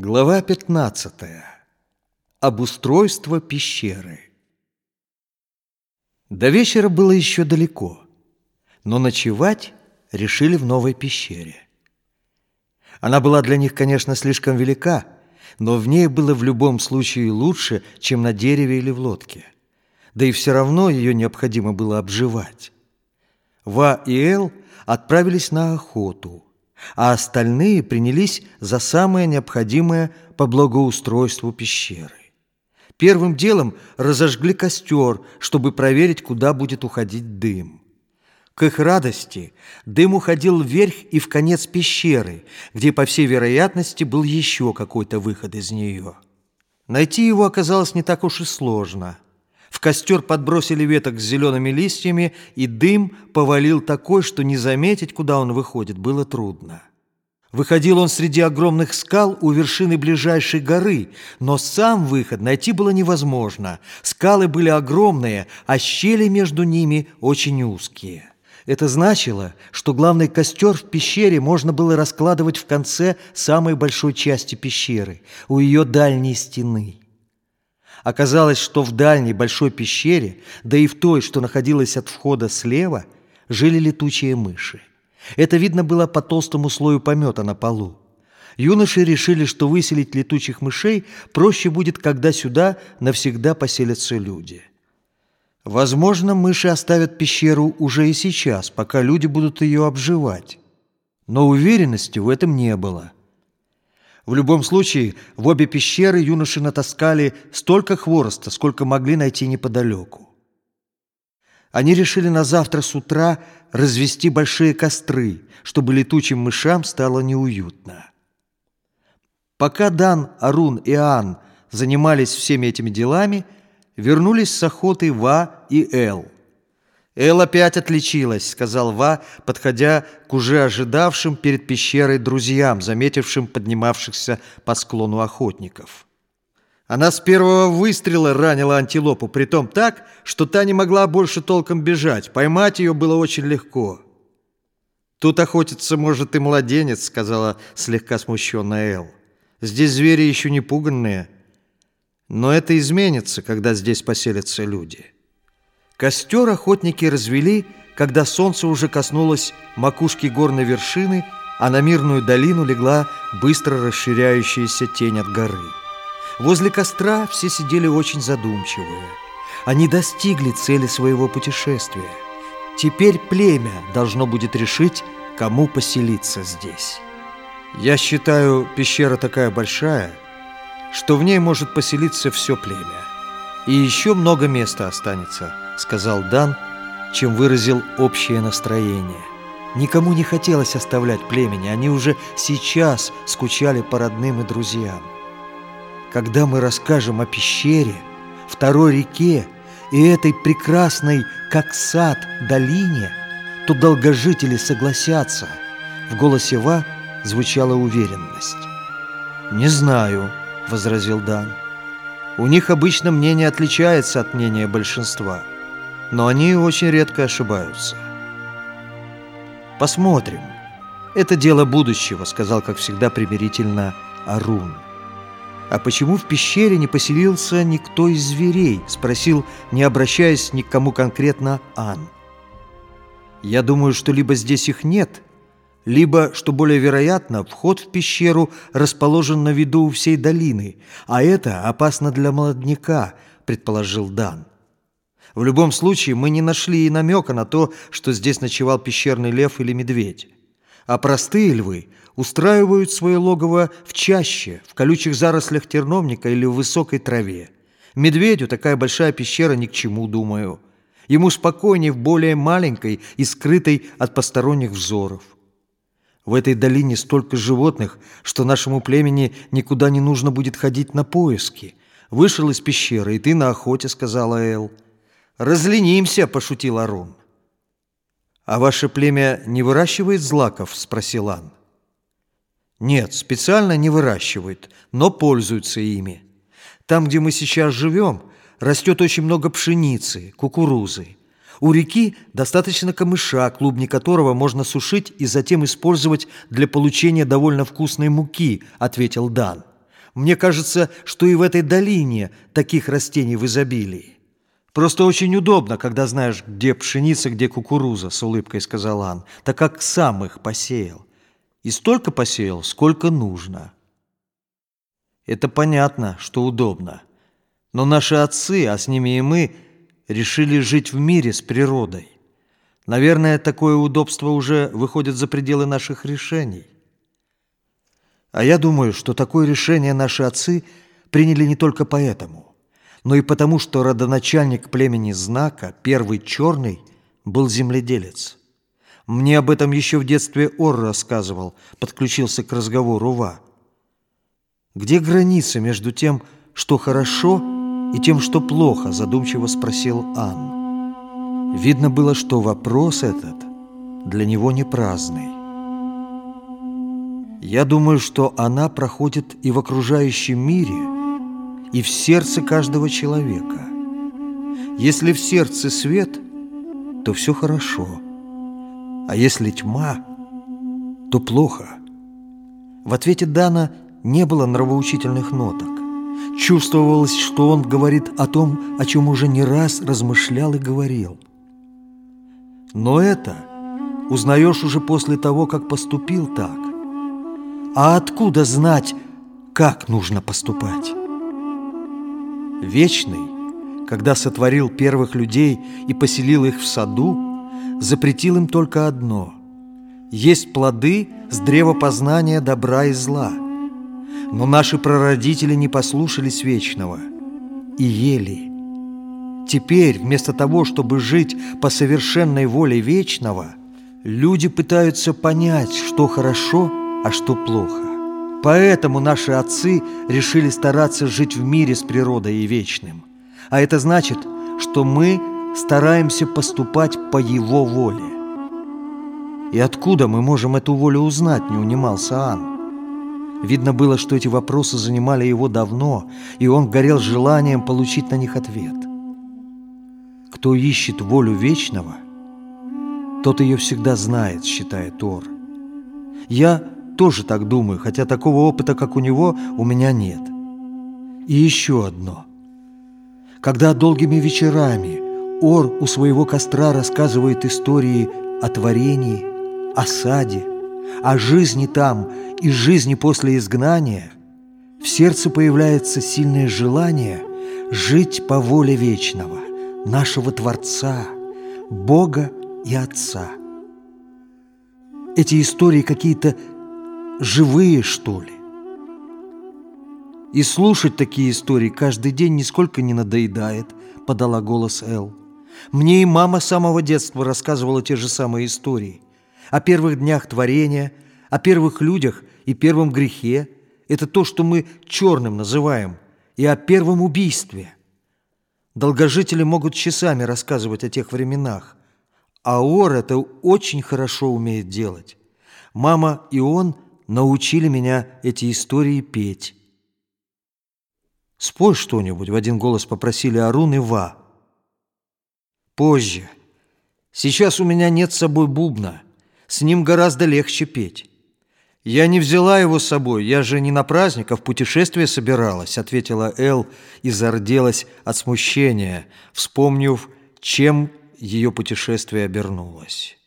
Глава 15. Обустройство пещеры. До вечера было еще далеко, но ночевать решили в новой пещере. Она была для них, конечно, слишком велика, но в ней было в любом случае лучше, чем на дереве или в лодке. Да и все равно ее необходимо было обживать. Ва и Эл отправились на охоту – а остальные принялись за самое необходимое по благоустройству пещеры. Первым делом разожгли костер, чтобы проверить, куда будет уходить дым. К их радости дым уходил вверх и в конец пещеры, где, по всей вероятности, был еще какой-то выход из нее. Найти его оказалось не так уж и сложно – в костер подбросили веток с зелеными листьями, и дым повалил такой, что не заметить, куда он выходит, было трудно. Выходил он среди огромных скал у вершины ближайшей горы, но сам выход найти было невозможно. Скалы были огромные, а щели между ними очень узкие. Это значило, что главный костер в пещере можно было раскладывать в конце самой большой части пещеры, у ее дальней стены. Оказалось, что в дальней большой пещере, да и в той, что находилась от входа слева, жили летучие мыши. Это видно было по толстому слою помета на полу. Юноши решили, что выселить летучих мышей проще будет, когда сюда навсегда поселятся люди. Возможно, мыши оставят пещеру уже и сейчас, пока люди будут ее обживать. Но уверенности в этом не было – в любом случае, в обе пещеры юноши натаскали столько хвороста, сколько могли найти неподалеку. Они решили на завтра с утра развести большие костры, чтобы летучим мышам стало неуютно. Пока Дан, Арун и Ан занимались всеми этими делами, вернулись с охоты Ва и Эл – «Эл опять отличилась», — сказал Ва, подходя к уже ожидавшим перед пещерой друзьям, заметившим поднимавшихся по склону охотников. Она с первого выстрела ранила антилопу, притом так, что та не могла больше толком бежать. Поймать ее было очень легко. «Тут охотиться может и младенец», — сказала слегка смущенная Эл. «Здесь звери еще не пуганные. Но это изменится, когда здесь поселятся люди». Костер охотники развели, когда солнце уже коснулось макушки горной вершины, а на мирную долину легла быстро расширяющаяся тень от горы. Возле костра все сидели очень задумчивые. Они достигли цели своего путешествия. Теперь племя должно будет решить, кому поселиться здесь. Я считаю, пещера такая большая, что в ней может поселиться все племя. И еще много места останется – сказал Дан, чем выразил общее настроение. Никому не хотелось оставлять племени, они уже сейчас скучали по родным и друзьям. Когда мы расскажем о пещере, второй реке и этой прекрасной, как сад, долине, то долгожители согласятся. В голосе Ва звучала уверенность. «Не знаю», — возразил Дан. «У них обычно мнение отличается от мнения большинства» но они очень редко ошибаются. «Посмотрим. Это дело будущего», — сказал, как всегда, примирительно Арун. «А почему в пещере не поселился никто из зверей?» — спросил, не обращаясь ни к кому конкретно, Ан. «Я думаю, что либо здесь их нет, либо, что более вероятно, вход в пещеру расположен на виду у всей долины, а это опасно для молодняка», — предположил Дан. В любом случае, мы не нашли и намека на то, что здесь ночевал пещерный лев или медведь. А простые львы устраивают свое логово в чаще, в колючих зарослях терновника или в высокой траве. Медведю такая большая пещера ни к чему, думаю. Ему спокойнее в более маленькой и скрытой от посторонних взоров. В этой долине столько животных, что нашему племени никуда не нужно будет ходить на поиски. Вышел из пещеры, и ты на охоте, сказала Эл. «Разленимся», — пошутил Арун. «А ваше племя не выращивает злаков?» — спросил Ан. «Нет, специально не выращивает, но пользуются ими. Там, где мы сейчас живем, растет очень много пшеницы, кукурузы. У реки достаточно камыша, клубни которого можно сушить и затем использовать для получения довольно вкусной муки», — ответил Дан. Мне кажется, что и в этой долине таких растений в изобилии. Просто очень удобно, когда знаешь, где пшеница, где кукуруза, с улыбкой сказал Ан, так как сам их посеял. И столько посеял, сколько нужно. Это понятно, что удобно. Но наши отцы, а с ними и мы, решили жить в мире с природой. Наверное, такое удобство уже выходит за пределы наших решений. А я думаю, что такое решение наши отцы приняли не только поэтому, но и потому, что родоначальник племени Знака, первый черный, был земледелец. Мне об этом еще в детстве Ор рассказывал, подключился к разговору Ва. Где граница между тем, что хорошо, и тем, что плохо, задумчиво спросил Ан. Видно было, что вопрос этот для него не праздный. Я думаю, что она проходит и в окружающем мире, и в сердце каждого человека. Если в сердце свет, то все хорошо, а если тьма, то плохо. В ответе Дана не было нравоучительных ноток. Чувствовалось, что он говорит о том, о чем уже не раз размышлял и говорил – но это узнаешь уже после того, как поступил так. А откуда знать, как нужно поступать? Вечный, когда сотворил первых людей и поселил их в саду, запретил им только одно – есть плоды с древа познания добра и зла. Но наши прародители не послушались Вечного и ели – Теперь, вместо того, чтобы жить по совершенной воле Вечного, люди пытаются понять, что хорошо, а что плохо. Поэтому наши отцы решили стараться жить в мире с природой и вечным. А это значит, что мы стараемся поступать по его воле. И откуда мы можем эту волю узнать, не унимался Ан. Видно было, что эти вопросы занимали его давно, и он горел желанием получить на них ответ. Кто ищет волю вечного, тот ее всегда знает, считает Тор. Я тоже так думаю, хотя такого опыта, как у него, у меня нет. И еще одно. Когда долгими вечерами Ор у своего костра рассказывает истории о творении, о саде, о жизни там и жизни после изгнания, в сердце появляется сильное желание жить по воле вечного нашего Творца, Бога и Отца. Эти истории какие-то живые, что ли? И слушать такие истории каждый день нисколько не надоедает, подала голос Эл. Мне и мама с самого детства рассказывала те же самые истории. О первых днях творения, о первых людях и первом грехе. Это то, что мы черным называем. И о первом убийстве – Долгожители могут часами рассказывать о тех временах, а Ор это очень хорошо умеет делать. Мама и он научили меня эти истории петь. «Спой что-нибудь», — в один голос попросили Арун и Ва. «Позже. Сейчас у меня нет с собой бубна. С ним гораздо легче петь». «Я не взяла его с собой, я же не на праздник, а в путешествие собиралась», ответила Эл и зарделась от смущения, вспомнив, чем ее путешествие обернулось.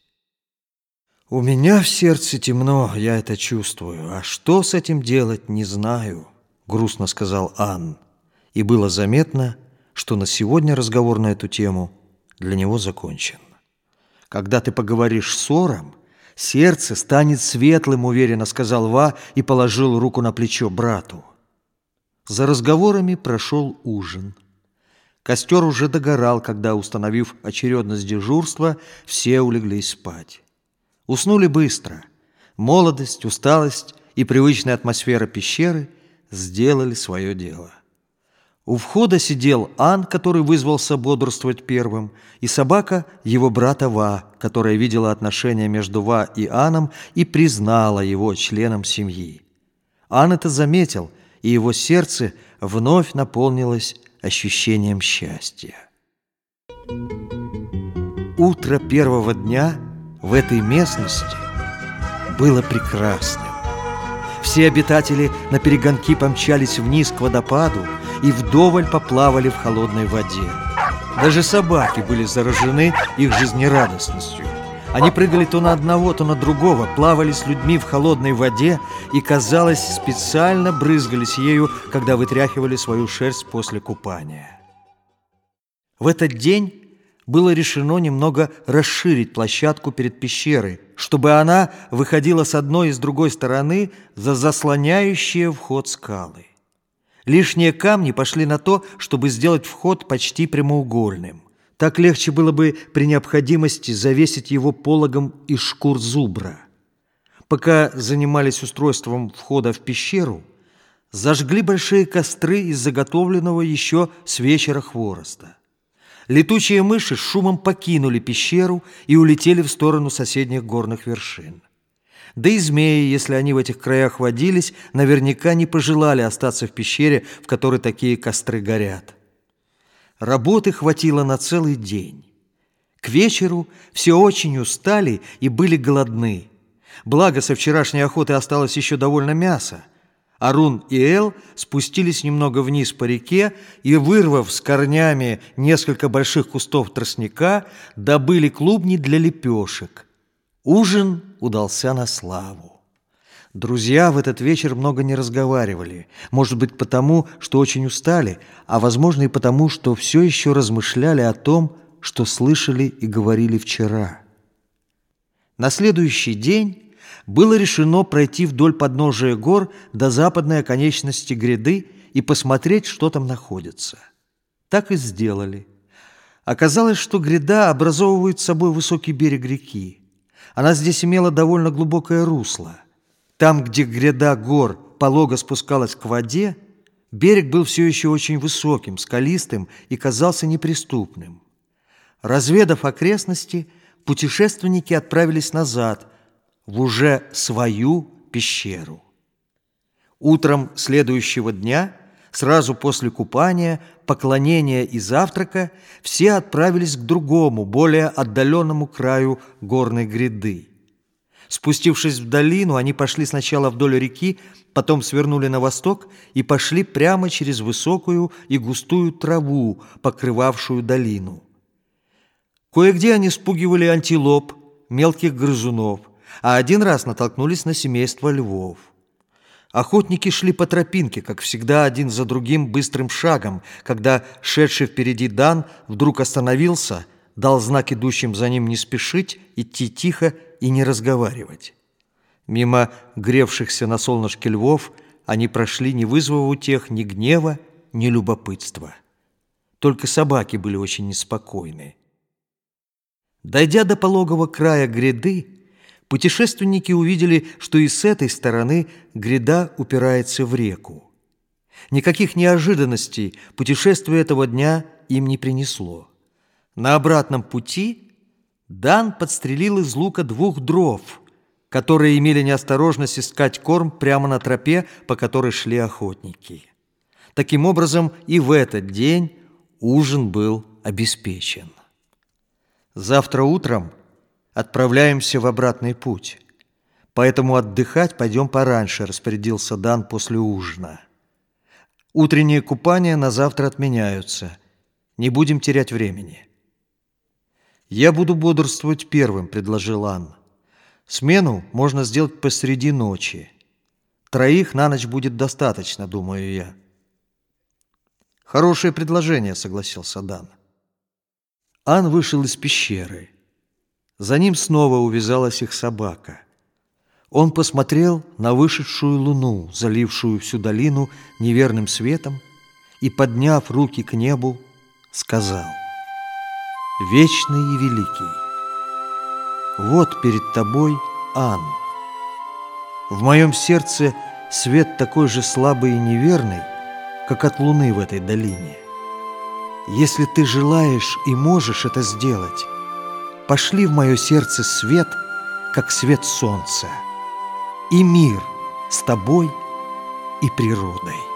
«У меня в сердце темно, я это чувствую, а что с этим делать, не знаю», грустно сказал Ан. И было заметно, что на сегодня разговор на эту тему для него закончен. Когда ты поговоришь с Ором, «Сердце станет светлым», — уверенно сказал Ва и положил руку на плечо брату. За разговорами прошел ужин. Костер уже догорал, когда, установив очередность дежурства, все улеглись спать. Уснули быстро. Молодость, усталость и привычная атмосфера пещеры сделали свое дело. У входа сидел Ан, который вызвался бодрствовать первым, и собака его брата Ва, которая видела отношения между Ва и Аном и признала его членом семьи. Ан это заметил, и его сердце вновь наполнилось ощущением счастья. Утро первого дня в этой местности было прекрасным. Все обитатели на перегонки помчались вниз к водопаду и вдоволь поплавали в холодной воде. Даже собаки были заражены их жизнерадостностью. Они прыгали то на одного, то на другого, плавали с людьми в холодной воде и, казалось, специально брызгались ею, когда вытряхивали свою шерсть после купания. В этот день было решено немного расширить площадку перед пещерой, чтобы она выходила с одной и с другой стороны за заслоняющие вход скалы. Лишние камни пошли на то, чтобы сделать вход почти прямоугольным. Так легче было бы при необходимости завесить его пологом из шкур зубра. Пока занимались устройством входа в пещеру, зажгли большие костры из заготовленного еще с вечера хвороста. Летучие мыши шумом покинули пещеру и улетели в сторону соседних горных вершин. Да и змеи, если они в этих краях водились, наверняка не пожелали остаться в пещере, в которой такие костры горят. Работы хватило на целый день. К вечеру все очень устали и были голодны. Благо, со вчерашней охоты осталось еще довольно мяса. Арун и Эл спустились немного вниз по реке и, вырвав с корнями несколько больших кустов тростника, добыли клубни для лепешек – Ужин удался на славу. Друзья в этот вечер много не разговаривали. Может быть, потому, что очень устали, а, возможно, и потому, что все еще размышляли о том, что слышали и говорили вчера. На следующий день было решено пройти вдоль подножия гор до западной оконечности гряды и посмотреть, что там находится. Так и сделали. Оказалось, что гряда образовывает собой высокий берег реки. Она здесь имела довольно глубокое русло. Там, где гряда гор полого спускалась к воде, берег был все еще очень высоким, скалистым и казался неприступным. Разведав окрестности, путешественники отправились назад, в уже свою пещеру. Утром следующего дня, сразу после купания, поклонения и завтрака все отправились к другому, более отдаленному краю горной гряды. Спустившись в долину, они пошли сначала вдоль реки, потом свернули на восток и пошли прямо через высокую и густую траву, покрывавшую долину. Кое-где они спугивали антилоп, мелких грызунов, а один раз натолкнулись на семейство львов. Охотники шли по тропинке, как всегда, один за другим быстрым шагом, когда шедший впереди Дан вдруг остановился, дал знак идущим за ним не спешить, идти тихо и не разговаривать. Мимо гревшихся на солнышке львов они прошли, не вызвав у тех ни гнева, ни любопытства. Только собаки были очень неспокойны. Дойдя до пологого края гряды, Путешественники увидели, что и с этой стороны гряда упирается в реку. Никаких неожиданностей путешествие этого дня им не принесло. На обратном пути Дан подстрелил из лука двух дров, которые имели неосторожность искать корм прямо на тропе, по которой шли охотники. Таким образом, и в этот день ужин был обеспечен. Завтра утром отправляемся в обратный путь. Поэтому отдыхать пойдем пораньше, распорядился Дан после ужина. Утренние купания на завтра отменяются. Не будем терять времени. Я буду бодрствовать первым, предложил Ан. Смену можно сделать посреди ночи. Троих на ночь будет достаточно, думаю я. Хорошее предложение, согласился Дан. Ан вышел из пещеры. За ним снова увязалась их собака. Он посмотрел на вышедшую луну, залившую всю долину неверным светом, и, подняв руки к небу, сказал «Вечный и великий, вот перед тобой Ан. В моем сердце свет такой же слабый и неверный, как от луны в этой долине. Если ты желаешь и можешь это сделать, пошли в мое сердце свет, как свет солнца, и мир с тобой и природой.